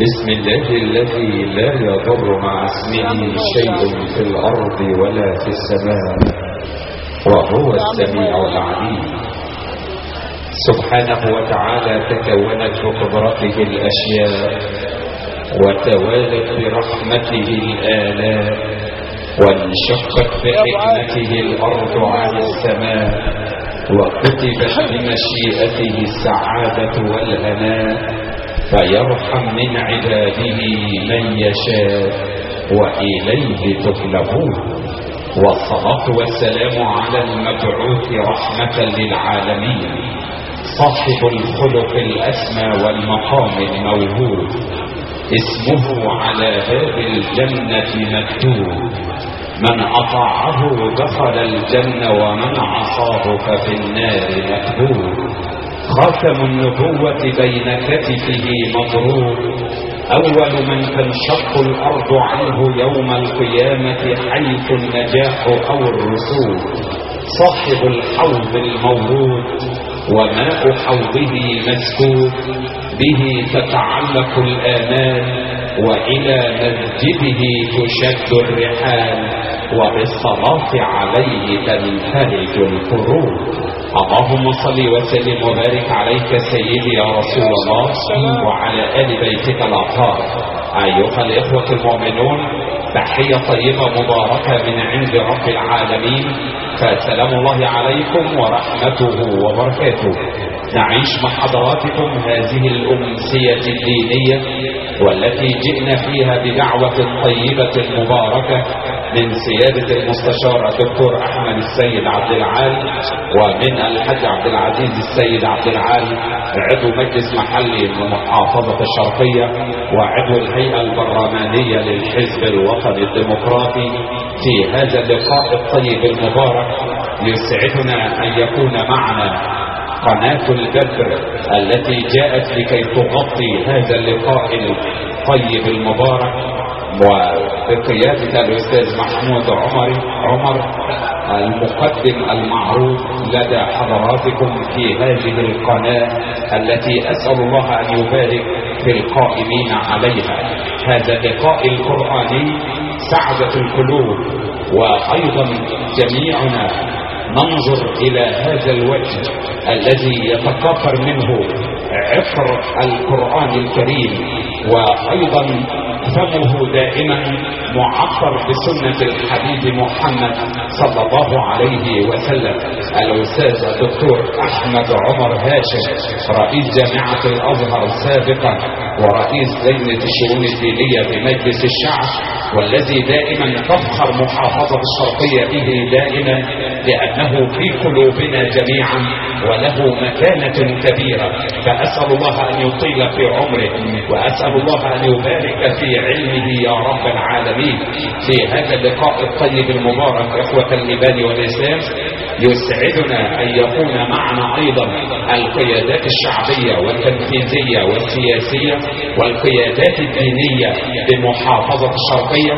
بسم الله الذي لا يضر مع اسمه شيء في الأرض ولا في السماء وهو السميع العليم. سبحانه وتعالى تكونت بقدرته الأشياء وتوالت برحمته الآلاء وانشقت بحكمته الأرض عن السماء وكتبت بمشيئته السعادة والهناء فيرحم من عباده من يشاء وإليه تقلبون والصلاة والسلام على المبعوث رحمة للعالمين صاحب الخلق الأسمى والمقام الموهوب اسمه على باب الجنة مكتوب من أطاعه دخل الجنة ومن عصاه ففي النار مكتوب خاتم النبوة بين كتفه مضروب أول من تنشق الأرض عنه يوم القيامة حيث النجاح أو الرسول صاحب الحوض المورود وماء حوضه مسكوب به تتعلق الآمال وإلى مسجده تشد الرحال. وبالصلاة عليه تنتهج القرون اللهم صل وسلم وبارك عليك سيدي يا رسول الله وعلى آل بيتك الأطهار. أيها الإخوة المؤمنون تحية طيبة مباركة من عند رب العالمين. فسلام الله عليكم ورحمته وبركاته. نعيش مع حضراتكم هذه الأمسية الدينية والتي جئنا فيها بدعوة طيبة مباركة من سيادة المستشار الدكتور أحمد السيد عبد العال ومن الحاج عبد العزيز السيد عبد العال عضو مجلس محلي من محافظة الشرقية وعضو الهيئة البرلمانية للحزب الوطني الديمقراطي. في هذا اللقاء الطيب المبارك يسعدنا أن يكون معنا قناة البدر التي جاءت لكي تغطي هذا اللقاء الطيب المبارك. وبقيادة الأستاذ محمود عمر عمر المقدم المعروف لدى حضراتكم في هذه القناة التي أسأل الله أن يبارك في القائمين عليها. هذا اللقاء القرآني سعدة القلوب وأيضا جميعنا ننظر إلى هذا الوجه الذي يتكاثر منه عطر القرآن الكريم. وأيضا فمه دائما معطر بسنة الحبيب محمد صلى الله عليه وسلم الأستاذ الدكتور أحمد عمر هاشم رئيس جامعة الأزهر سابقا ورئيس لجنة الشؤون الدينية بمجلس الشعب والذي دائما تفخر محافظة الشرقية به دائما لأنه في قلوبنا جميعا وله مكانة كبيرة. فأسأل الله أن يطيل في عمره وأسأل الله أن يبارك في علمه يا رب العالمين. في هذا اللقاء الطيب المبارك إخوة الإيمان والإسلام يسعدنا أن يكون معنا أيضا القيادات الشعبية والتنفيذية والسياسية والقيادات الدينية بمحافظة الشرقية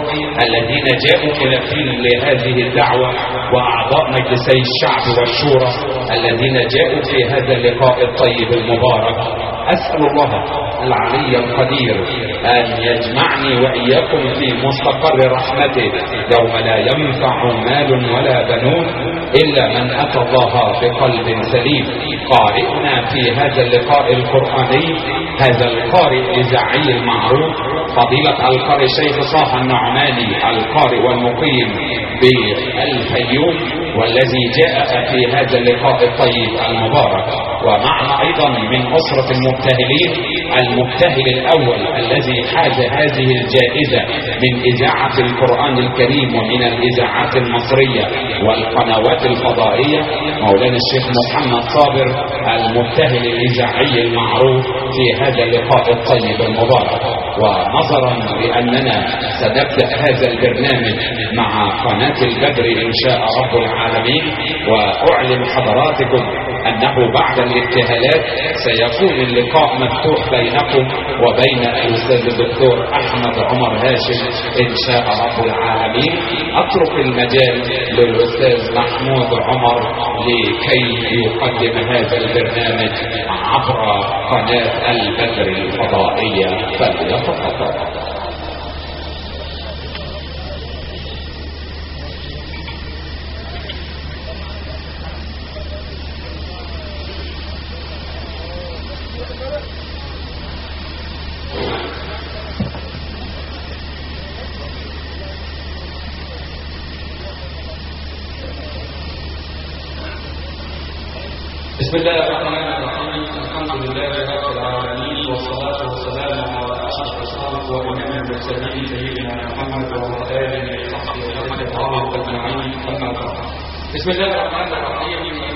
الذين جاءوا إلى فيل لهذه الدعوة وأعضاء مجلسي الشعب والشورى الذين جاءوا في هذا اللقاء الطيب المبارك. أسأل الله العلي القدير. أن يجمعني وإياكم في مستقر رحمته. يوم لا ينفع مال ولا بنون إلا من أتى الله بقلب سليم. قارئنا في هذا اللقاء القرآني. هذا القارئ الإذاعي المعروف فضيلة القارئ شيخ صاح النعماني القارئ والمقيم بالفيوم والذي جاء في هذا اللقاء الطيب المبارك ومعنا أيضا من أسرة المبتهلين المبتهل الأول الذي حاز هذه الجائزة من إذاعة القرآن الكريم ومن الإذاعات المصرية والقنوات الفضائية مولانا الشيخ محمد صابر المبتهل الإذاعي المعروف في هذا اللقاء الطيب المبارك. ونظرا لأننا سنبدأ هذا البرنامج مع قناة البدر إن شاء رب العالمين. وأعلم حضراتكم أنه بعد الابتهالات سيكون اللقاء مفتوح بينكم وبين الأستاذ الدكتور أحمد عمر هاشم إن شاء رب العالمين. أترك المجال للأستاذ محمود عمر لكي يقدم هذا البرنامج عبر قناة البدر الفضائية فليتفضل.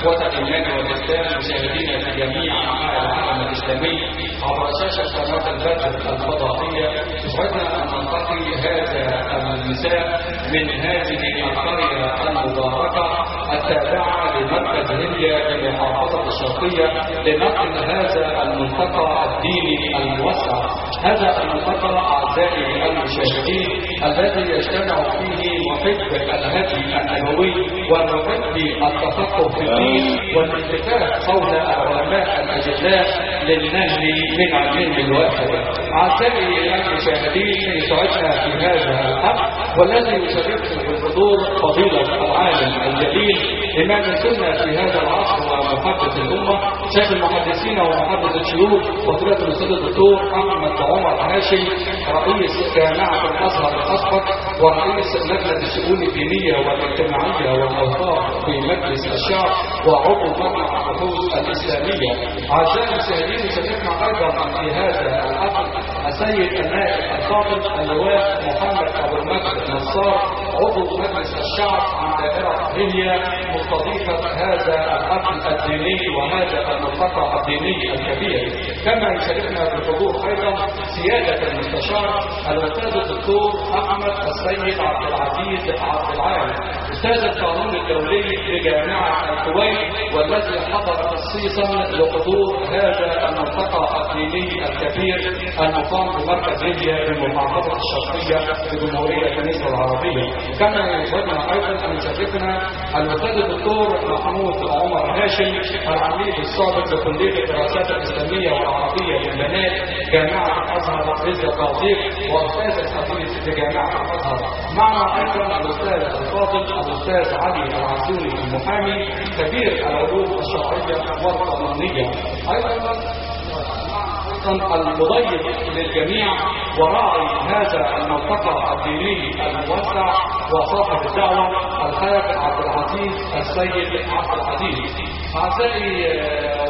إخوة الإيمان والإسلام مشاهدينا في جميع أنحاء العالم الإسلامي عبر شاشة قناة البدر الفضائية يسعدنا أن نلتقي هذا المساء من هذه القرية المباركة التابعة لمركز هليا بمحافظة الشرقية لنقل هذا الملتقى الديني الموسع. هذا الملتقى أعزائي المشاهدين الذي يجتمع فيه محب الهدي النبوي ومحب التفقه في الدين والاتفاق حول العلماء الأجلاء للنهل من علمهم الواحد أعزائي المشاهدين يسعدنا في هذا الحق والذي يشرفنا بالحضور فضيلة العالم الجليل إمام السنة في هذا العصر ومحدث الأمة شيخ المحدثين ومحدث الشيوخ فضيلة الأستاذ الدكتور أحمد عمر هاشم رئيس جامعة الأزهر الأسبق ورئيس لجنة الشؤون الدينية والاجتماعية والأوقاف في مجلس الشعب وعضو مجمع البحوث الإسلامية. أعزائي المشاهدين يشرفنا أيضا في هذا الحفل السيد النائب الفاضل اللواء محمد أبو المجد نصار عضو مجلس الشعب عن دائرة هيليا مستضيفة هذا الحفل الديني وهذا الملتقى الديني الكبير. كما يشاركنا بالحضور أيضا سيادة المستشار الأستاذ الدكتور أحمد السيد عبد العزيز عبد العال أستاذ القانون الدولي بجامعة الكويت والذي حضر خصيصا لحضور هذا الملتقى الديني الكبير المقام بمركز ليبيا بمحافظة الشرقية في جمهورية مصر العربية. كما يسعدنا أيضا أن يشرفنا الأستاذ الدكتور محمود عمر هاشم العميد السابق لكلية الدراسات الإسلامية والعربية للبنات جامعة الأزهر رئيس التوظيف وأستاذ الحديث في جامعة الأزهر معنا أيضا الأستاذ الفاضل الأستاذ علي العزوني المحامي كبير العلوم الشرعية والقانونية. أيضا المضيف للجميع وراعي هذا الملتقى الديني الموسع وصاحب الدعوة الحاج عبد العزيز السيد عبد العزيز أعزائي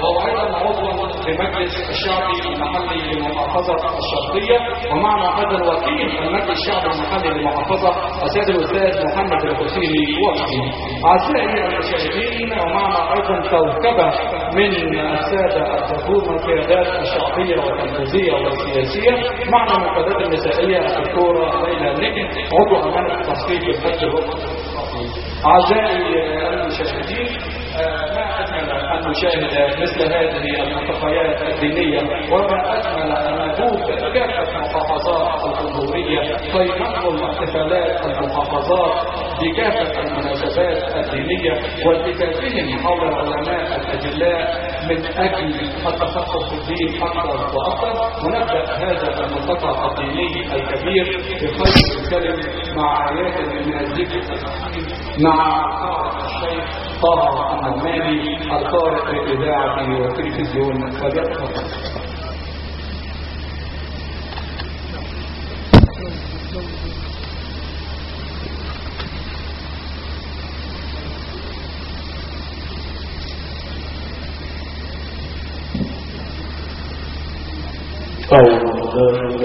وهو أيضا عضوا لمجلس الشعبي المحلي لمحافظة الشرقية ومعنا أيضا وكيل المجلس الشعبي المحلي لمحافظة السيد الأستاذ محمد الحسيني وفدي أعزائي المشاهدين ومعنا أيضا كوكبة من السادة الحضور من القيادات الشعبية والتنفيذية والسياسية معنا من القيادات النسائية الدكتورة ليلى النجم عضو أمانة التصفيق الحج أعزائي المشاهدين ما أجمل أن نشاهد مثل هذه الملتقيات الدينية وما أجمل الجمهورية كي ننقل احتفالات المحافظات بكافة المناسبات الدينية والتفافهم حول العلماء الأجلاء من أجل التفقه في الدين أكثر وأكثر ونبدأ هذا الملتقى الديني الكبير بخير الكلم مع آيات من الذكر مع الشيخ طه النعماني القارئ للإذاعة والتلفزيون فليتفضل أعوذ بالله من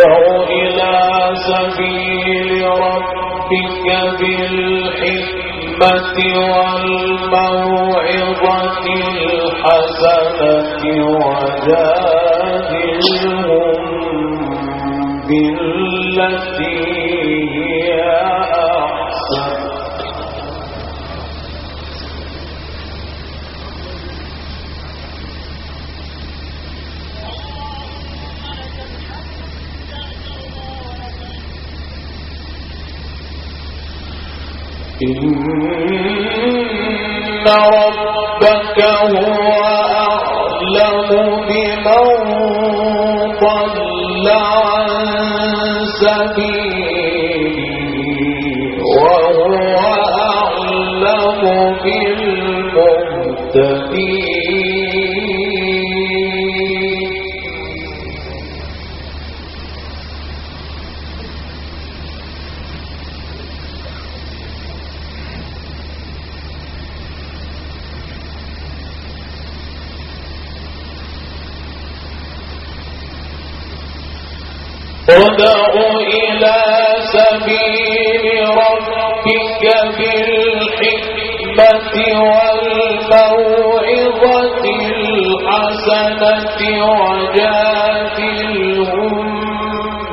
ادع إلى سبيل ربك بالحكمة والموعظة الحسنة وجادلهم بالتي هي إن ربك هو السنة وجادلهم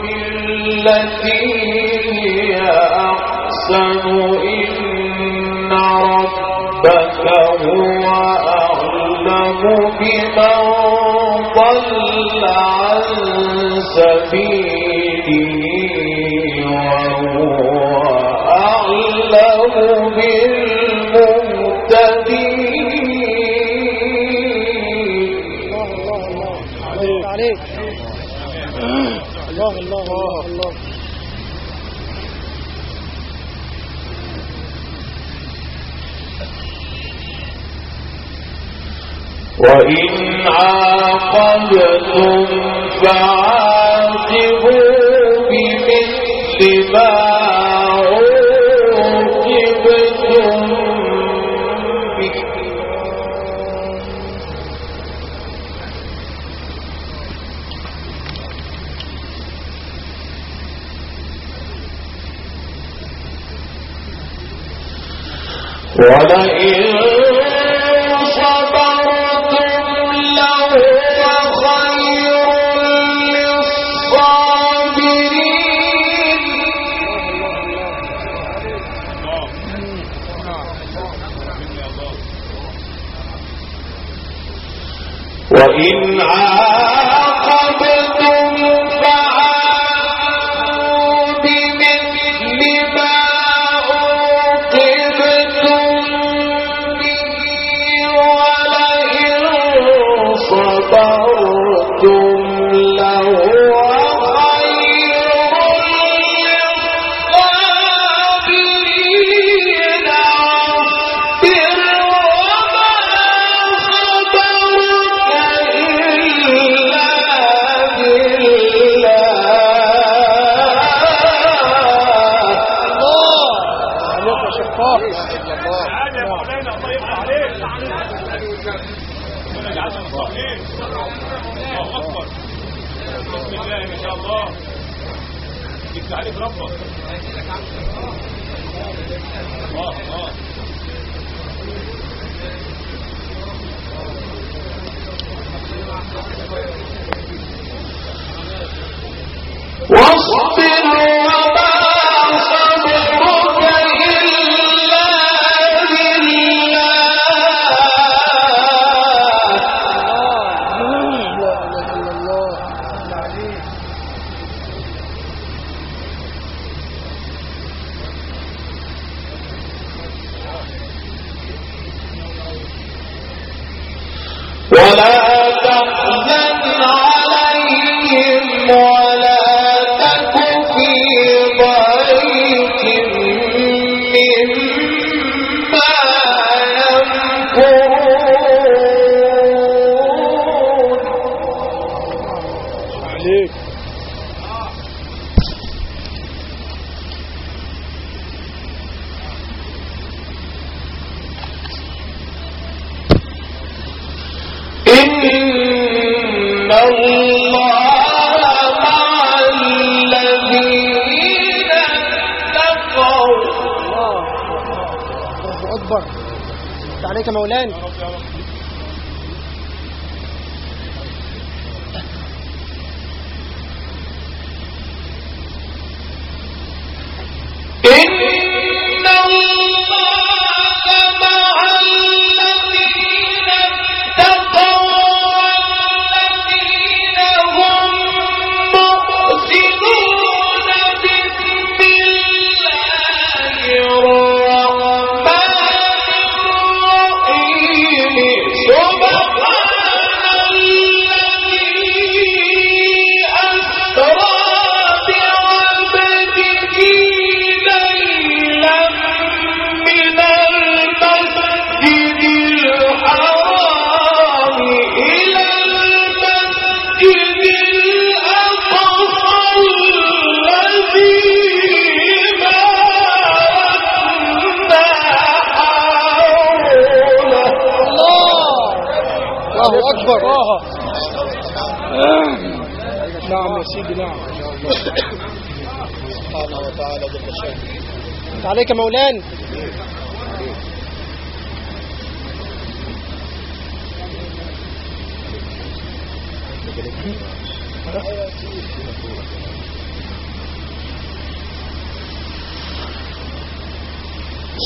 بالتي هي أحسن. إن ربك هو أعلم بمن ضل عن سبيله وهو أعلم بالله وإن عاقبتم فعاقبوا بمثل ما عوقبتم به ولئن الله أكبر. نعم يا سيدي نعم سبحانه وتعالى جل شأنه عليك مولانا.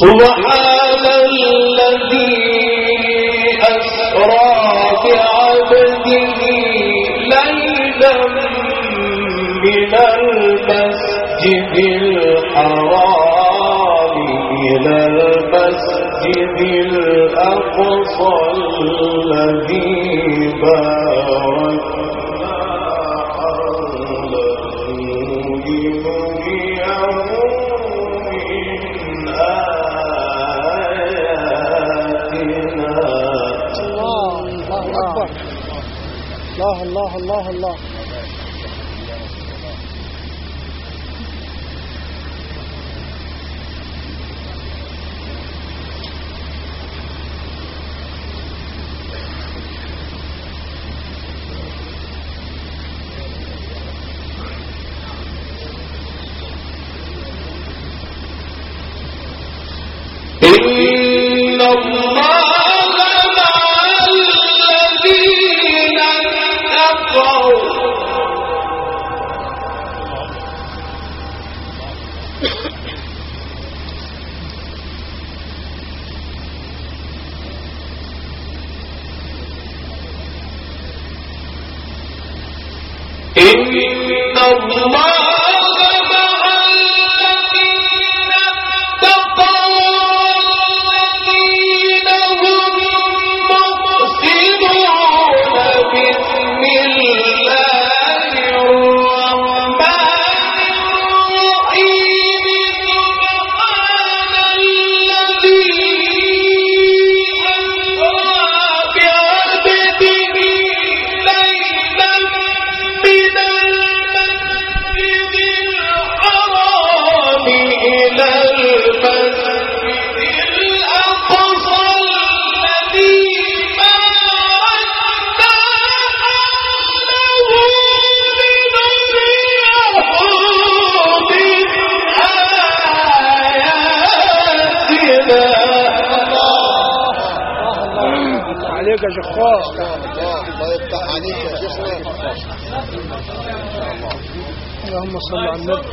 سبحان الذي أسرى عبده ليلا من المسجد الحرام إلى المسجد الأقصى الذي باركنا الله الله الله الله. اللهم صل على النبي.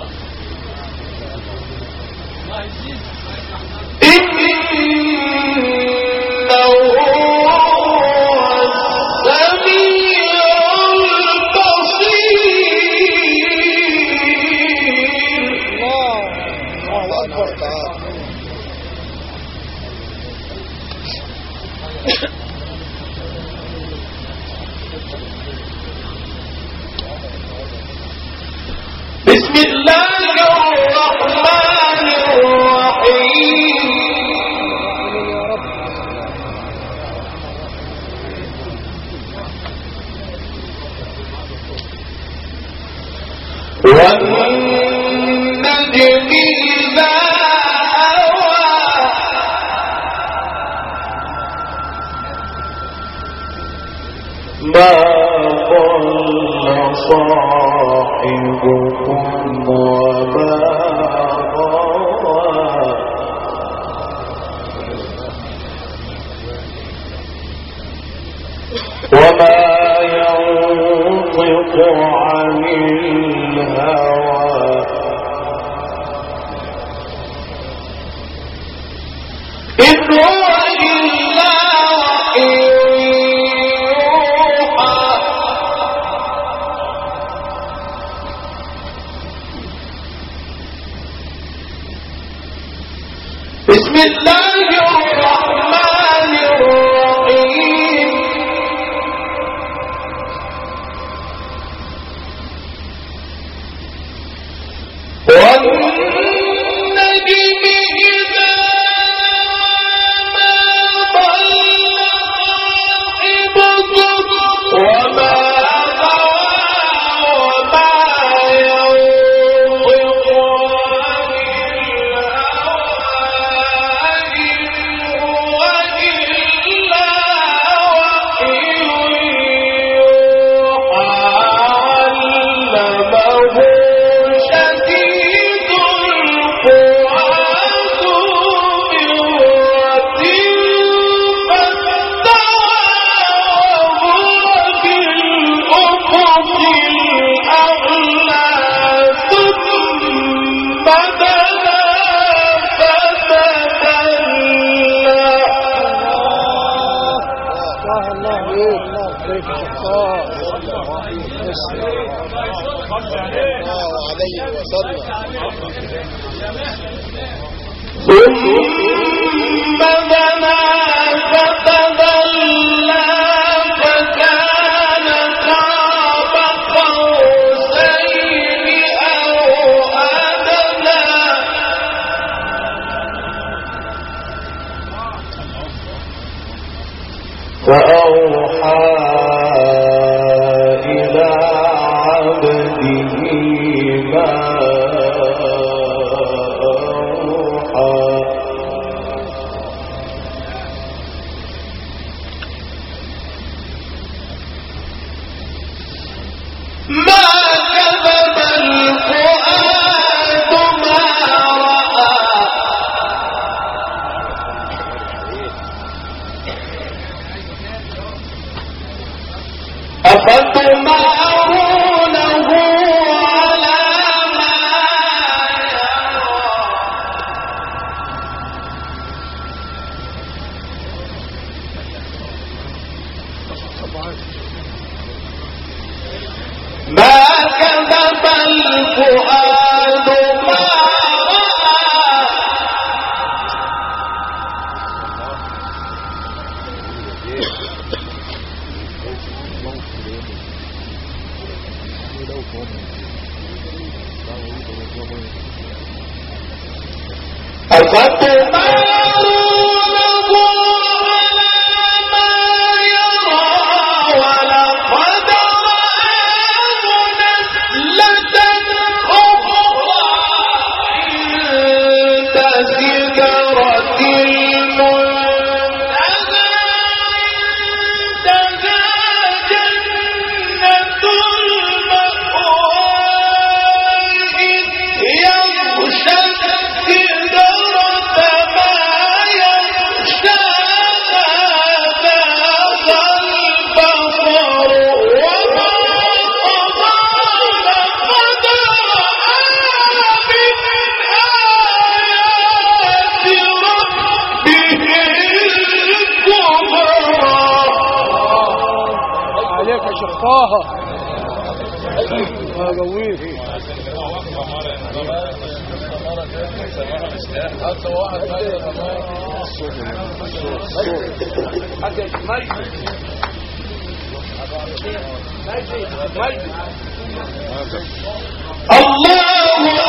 ما ضل صاحبكم وما غوى وما ينطق عن الهوى بسم Hoje, الله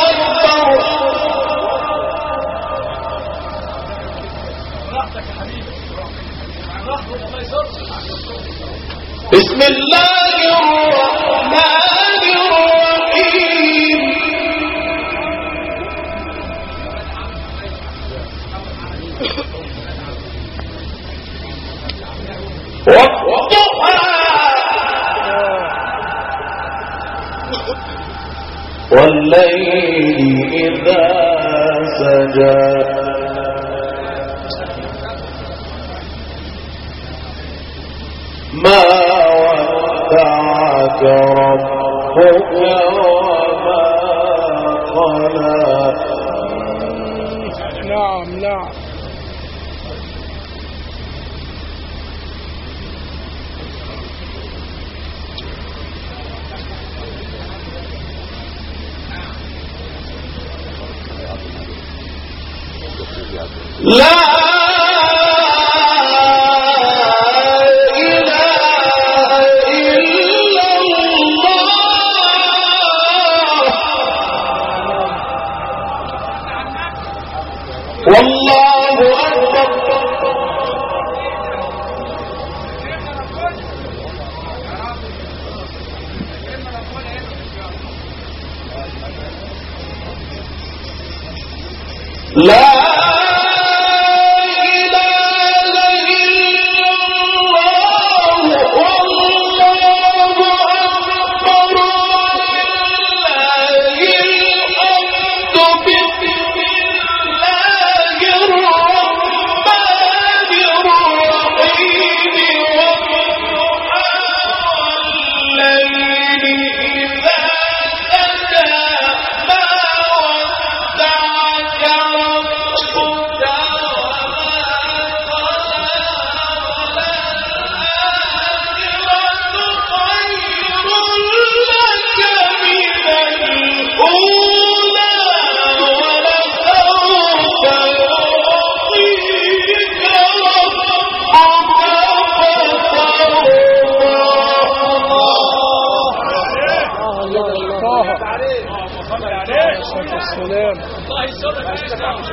أكبر. بسم الله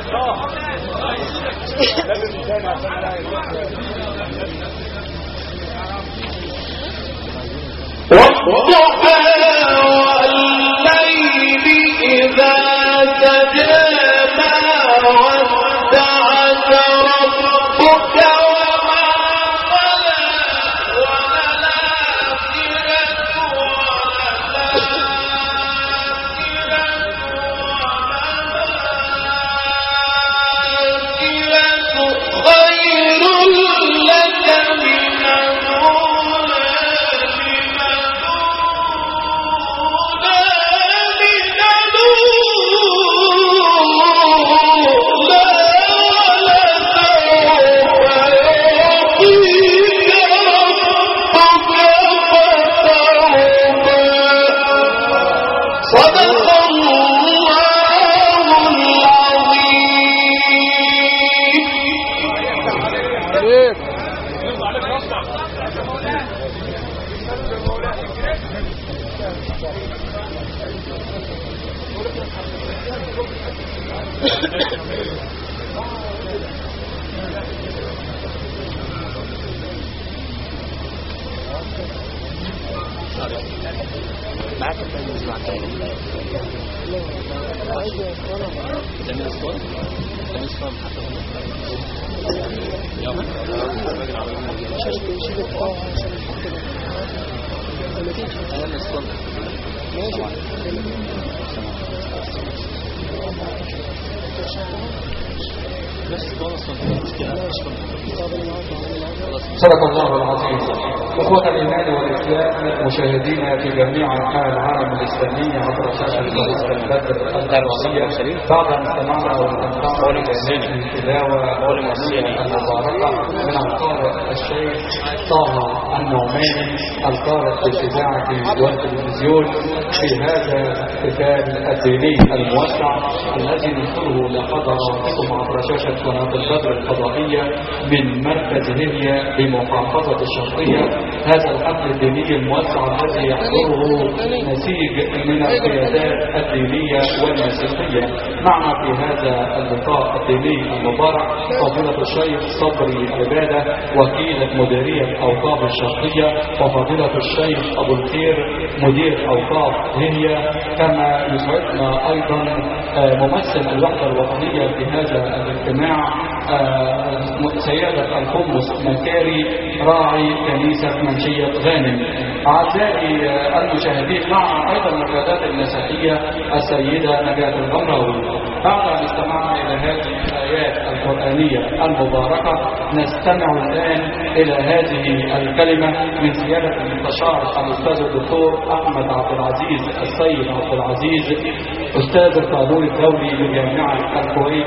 شيخ معاك التلميذ مع التلميذ تلميذ صوت تلميذ صوت حتى يلا شاشة شاشة آه عشان أنا الصوت ماشي صدق الله العظيم. إخوة الإيمان والإسلام مشاهدينا في جميع أنحاء العالم الإسلامي عبر البدر الرئيسية بعد أن استمعنا ونستمتع بالتلاوة المباركة من القارئ الشيخ طه النعماني القارئ في الإذاعة والتلفزيون في هذا الاحتفال الديني الموسع الذي ننقله لحضراتكم عبر شاشة قناة البدر الفضائية من مركز هيليا بمحافظة الشرقية. هذا الحفل الديني الموسع الذي يحضره نسيج من القيادات الدينية والمسيحية. معنا في هذا اللقاء الديني المبارك فضيلة الشيخ صبري عبادة وكيل مديرية أوقاف الشرقية وفضيلة الشيخ أبو الخير مدير أوقاف هيليا كما يسعدنا أيضا آه، ممثل الوحدة الوطنية في هذا الاجتماع آه، سيادة القمص مكاري راعي كنيسة منشية غانم. أعزائي آه، المشاهدين معنا أيضا القيادات المسيحية السيدة نجاة الغمراوي بعد أن استمعنا إلى هذه الآيات القرآنية المباركة نستمع الآن إلى هذه الكلمة من سيادة المستشار الأستاذ الدكتور أحمد عبد العزيز السيد عبد العزيز أستاذ القانون الدولي بجامعة الكويت.